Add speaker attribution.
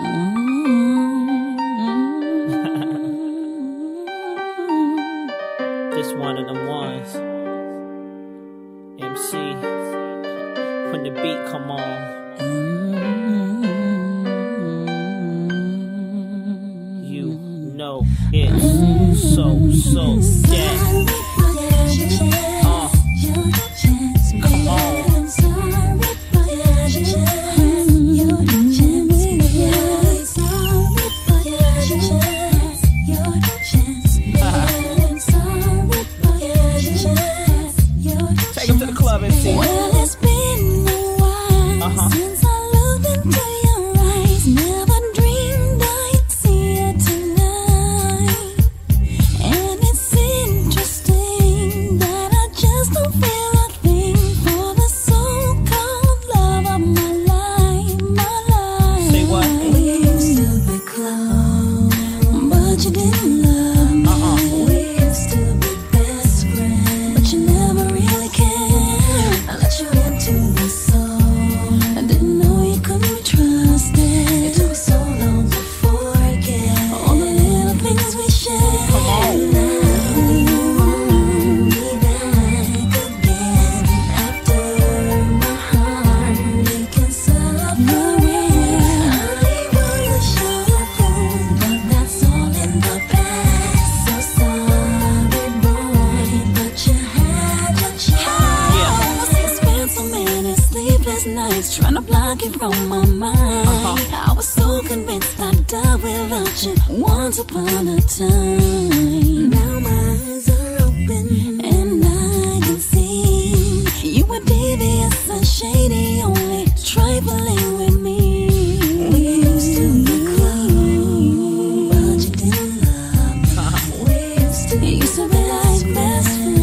Speaker 1: Mm-hmm. This one of them ones. MC, when the beat come on. You know
Speaker 2: it's
Speaker 1: so, so
Speaker 2: Last nights trying to block it from my mind.
Speaker 1: Uh-huh.
Speaker 2: I was so convinced I'd die without you once upon a time. Now my eyes are open and I can see you were devious and shady, only trifling with me. We used to be close, but you didn't love me. Uh-huh. We used to be like best friends.